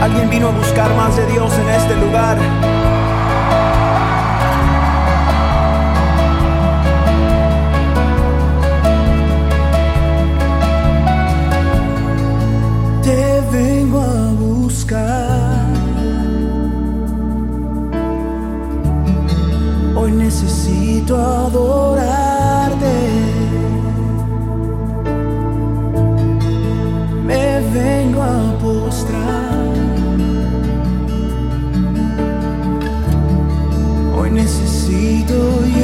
Alguien vino a buscar más de Dios en este lugar. Te vengo a buscar. Hoy necesito adorarte. Me vengo a postrar. 你都。